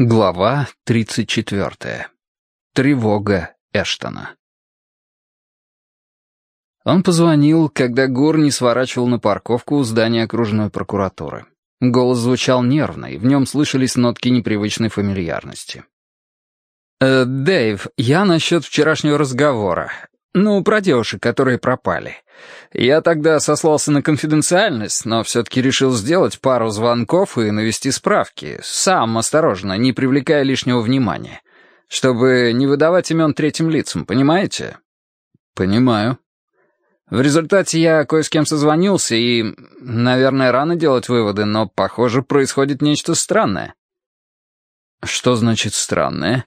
Глава 34. Тревога Эштона. Он позвонил, когда Гор не сворачивал на парковку у здания окружной прокуратуры. Голос звучал нервно, и в нем слышались нотки непривычной фамильярности. «Э, «Дэйв, я насчет вчерашнего разговора. Ну, про девушек, которые пропали. Я тогда сослался на конфиденциальность, но все-таки решил сделать пару звонков и навести справки, сам осторожно, не привлекая лишнего внимания, чтобы не выдавать имен третьим лицам, понимаете? Понимаю. В результате я кое с кем созвонился, и, наверное, рано делать выводы, но, похоже, происходит нечто странное. Что значит странное?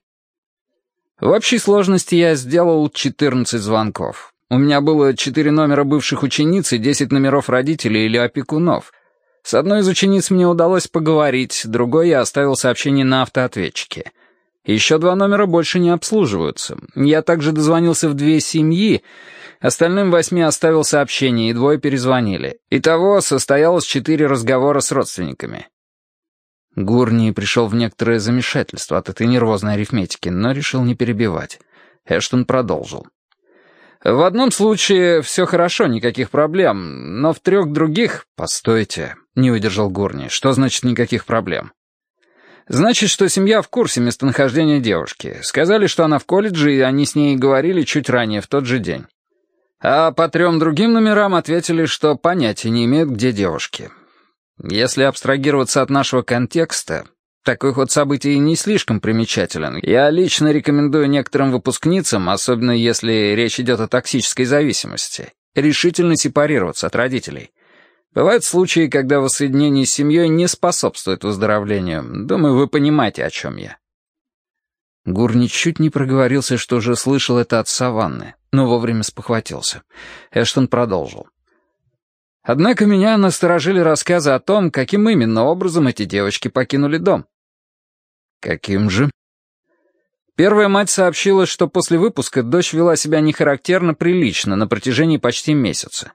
В общей сложности я сделал 14 звонков. У меня было 4 номера бывших учениц и 10 номеров родителей или опекунов. С одной из учениц мне удалось поговорить, другой я оставил сообщение на автоответчике. Еще два номера больше не обслуживаются. Я также дозвонился в две семьи, остальным восьми оставил сообщение, и двое перезвонили. Итого состоялось четыре разговора с родственниками. Гурни пришел в некоторое замешательство от этой нервозной арифметики, но решил не перебивать. Эштон продолжил. «В одном случае все хорошо, никаких проблем, но в трех других...» «Постойте», — не выдержал Гурни. «Что значит никаких проблем?» «Значит, что семья в курсе местонахождения девушки. Сказали, что она в колледже, и они с ней говорили чуть ранее, в тот же день. А по трем другим номерам ответили, что понятия не имеют, где девушки. Если абстрагироваться от нашего контекста, такой ход событий не слишком примечателен. Я лично рекомендую некоторым выпускницам, особенно если речь идет о токсической зависимости, решительно сепарироваться от родителей. Бывают случаи, когда воссоединение с семьей не способствует выздоровлению. Думаю, вы понимаете, о чем я. Гур ничуть не проговорился, что уже слышал это от Саванны, но вовремя спохватился. Эштон продолжил. Однако меня насторожили рассказы о том, каким именно образом эти девочки покинули дом. Каким же? Первая мать сообщила, что после выпуска дочь вела себя нехарактерно прилично на протяжении почти месяца.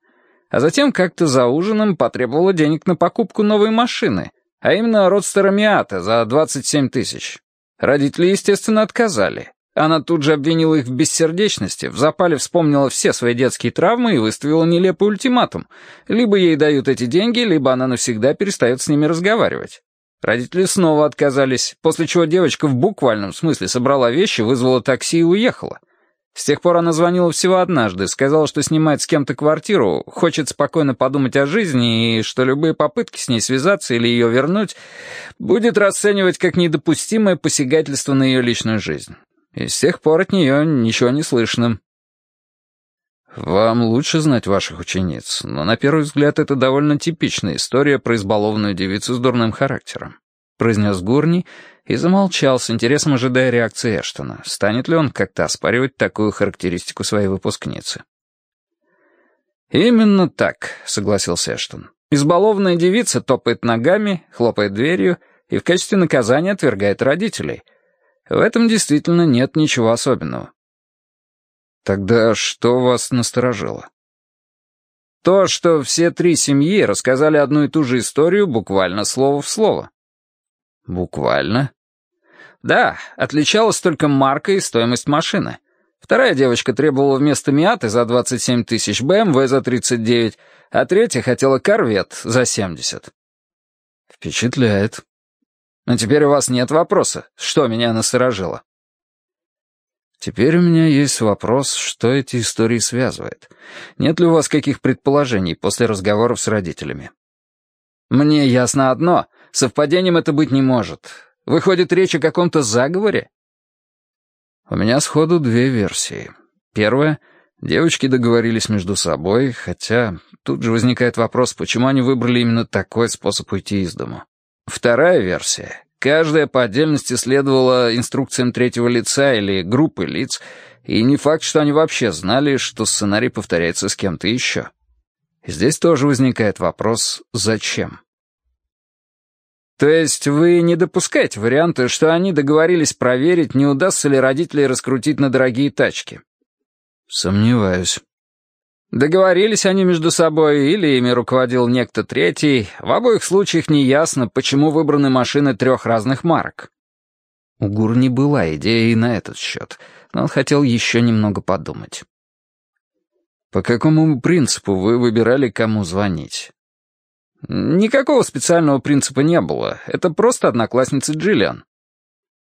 А затем как-то за ужином потребовала денег на покупку новой машины, а именно родстера Миата за 27 тысяч. Родители, естественно, отказали. Она тут же обвинила их в бессердечности, в запале вспомнила все свои детские травмы и выставила нелепый ультиматум. Либо ей дают эти деньги, либо она навсегда перестает с ними разговаривать. Родители снова отказались, после чего девочка в буквальном смысле собрала вещи, вызвала такси и уехала. С тех пор она звонила всего однажды, сказала, что снимает с кем-то квартиру, хочет спокойно подумать о жизни и что любые попытки с ней связаться или ее вернуть будет расценивать как недопустимое посягательство на ее личную жизнь. И с тех пор от нее ничего не слышно. Вам лучше знать ваших учениц, но на первый взгляд это довольно типичная история про избалованную девицу с дурным характером. Произнес Гурни и замолчал, с интересом ожидая реакции Эштона. Станет ли он как-то оспаривать такую характеристику своей выпускницы? «Именно так», — согласился Эштон. «Избалованная девица топает ногами, хлопает дверью и в качестве наказания отвергает родителей — в этом действительно нет ничего особенного. Тогда что вас насторожило? То, что все три семьи рассказали одну и ту же историю буквально слово в слово. Буквально? Да, отличалась только марка и стоимость машины. Вторая девочка требовала вместо Миаты за 27 тысяч БМВ за 39, а третья хотела Корвет за 70. Впечатляет. Но теперь у вас нет вопроса, что меня насторожило. Теперь у меня есть вопрос, что эти истории связывает. Нет ли у вас каких предположений после разговоров с родителями? Мне ясно одно, совпадением это быть не может. Выходит, речь о каком-то заговоре? У меня сходу две версии. Первая — девочки договорились между собой, хотя тут же возникает вопрос, почему они выбрали именно такой способ уйти из дома. Вторая версия. Каждая по отдельности следовала инструкциям третьего лица или группы лиц, и не факт, что они вообще знали, что сценарий повторяется с кем-то еще. Здесь тоже возникает вопрос «зачем?». То есть вы не допускаете варианта, что они договорились проверить, не удастся ли родителей раскрутить на дорогие тачки? Сомневаюсь. Договорились они между собой, или ими руководил некто третий. В обоих случаях неясно, почему выбраны машины трех разных марок. У Гурни была идея и на этот счет, но он хотел еще немного подумать. «По какому принципу вы выбирали, кому звонить?» «Никакого специального принципа не было. Это просто одноклассницы Джиллиан».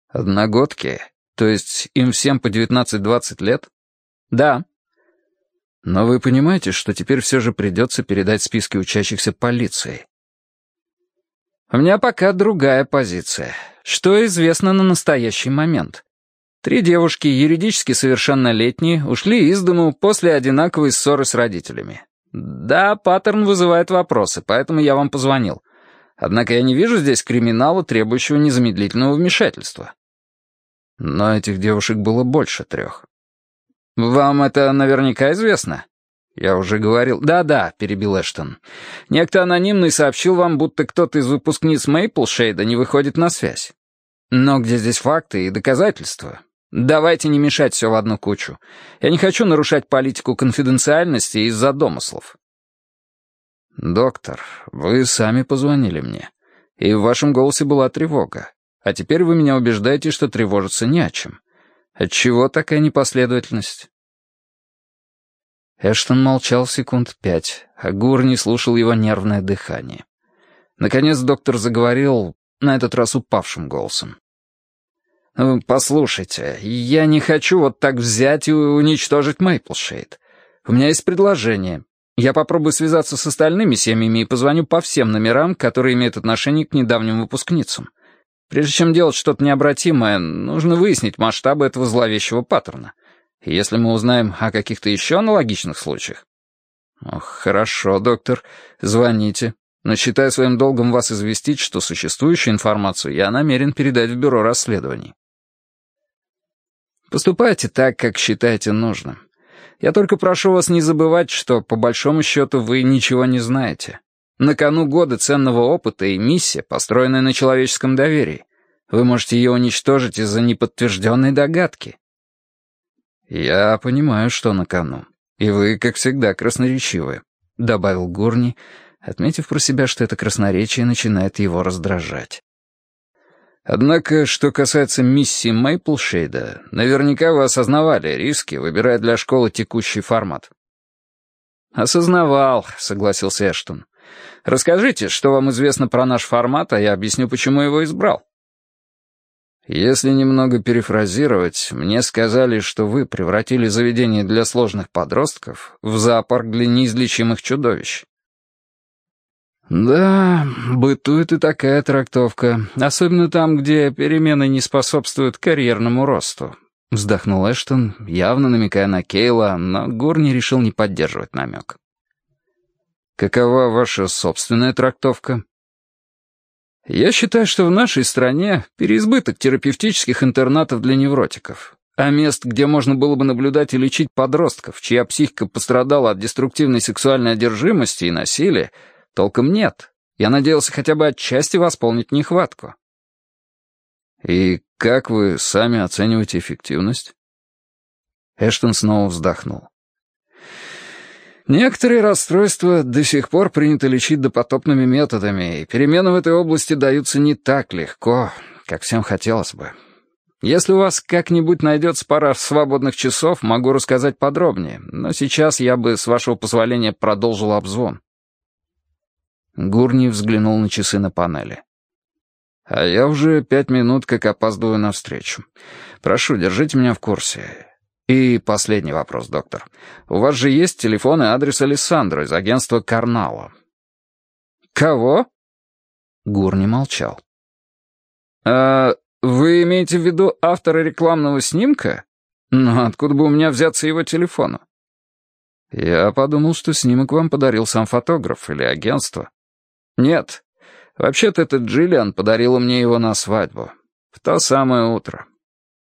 «Одногодки? То есть им всем по 19-20 лет?» «Да». «Но вы понимаете, что теперь все же придется передать списки учащихся полиции?» «У меня пока другая позиция. Что известно на настоящий момент?» Три девушки, юридически совершеннолетние, ушли из дому после одинаковой ссоры с родителями. Да, паттерн вызывает вопросы, поэтому я вам позвонил. Однако я не вижу здесь криминала, требующего незамедлительного вмешательства. Но этих девушек было больше трех. Вам это наверняка известно? Я уже говорил... Да-да, перебил Эштон. Некто анонимный сообщил вам, будто кто-то из выпускниц Мейплшейда не выходит на связь. Но где здесь факты и доказательства? Давайте не мешать все в одну кучу. Я не хочу нарушать политику конфиденциальности из-за домыслов. Доктор, вы сами позвонили мне, и в вашем голосе была тревога. А теперь вы меня убеждаете, что тревожиться не о чем. Отчего такая непоследовательность? Эштон молчал секунд пять, а Гур не слушал его нервное дыхание. Наконец доктор заговорил, на этот раз упавшим голосом. Э, «Послушайте, я не хочу вот так взять и уничтожить Мейплшейд. У меня есть предложение. Я попробую связаться с остальными семьями и позвоню по всем номерам, которые имеют отношение к недавним выпускницам. Прежде чем делать что-то необратимое, нужно выяснить масштабы этого зловещего паттерна. И если мы узнаем о каких-то еще аналогичных случаях...» «Хорошо, доктор, звоните но считаю своим долгом вас известить, что существующую информацию я намерен передать в бюро расследований. Поступайте так, как считаете нужным. Я только прошу вас не забывать, что, по большому счету, вы ничего не знаете. На кону года ценного опыта и миссия, построенная на человеческом доверии. Вы можете ее уничтожить из-за неподтвержденной догадки. «Я понимаю, что на кону. И вы, как всегда, красноречивы», — добавил Гурни, отметив про себя, что это красноречие начинает его раздражать. Однако, что касается миссии Мейплшейда, наверняка вы осознавали риски, выбирая для школы текущий формат. «Осознавал», — согласился Эштон. «Расскажите, что вам известно про наш формат, а я объясню, почему его избрал». Если немного перефразировать, мне сказали, что вы превратили заведение для сложных подростков в зоопарк для неизлечимых чудовищ. «Да, бытует и такая трактовка, особенно там, где перемены не способствуют карьерному росту», — вздохнул Эштон, явно намекая на Кейла, но Горни решил не поддерживать намек. «Какова ваша собственная трактовка?» «Я считаю, что в нашей стране переизбыток терапевтических интернатов для невротиков, а мест, где можно было бы наблюдать и лечить подростков, чья психика пострадала от деструктивной сексуальной одержимости и насилия, Толком нет. Я надеялся хотя бы отчасти восполнить нехватку. И как вы сами оцениваете эффективность? Эштон снова вздохнул. Некоторые расстройства до сих пор принято лечить допотопными методами, и перемены в этой области даются не так легко, как всем хотелось бы. Если у вас как-нибудь найдется пара свободных часов, могу рассказать подробнее, но сейчас я бы, с вашего позволения, продолжил обзвон. Гурни взглянул на часы на панели. «А я уже пять минут как опаздываю на встречу. Прошу, держите меня в курсе. И последний вопрос, доктор. У вас же есть телефон и адрес Александра из агентства «Карнало». «Кого?» Гурни молчал. «А вы имеете в виду автора рекламного снимка? Ну, откуда бы у меня взяться его телефону?» «Я подумал, что снимок вам подарил сам фотограф или агентство». «Нет. Вообще-то этот Джиллиан подарила мне его на свадьбу. В то самое утро.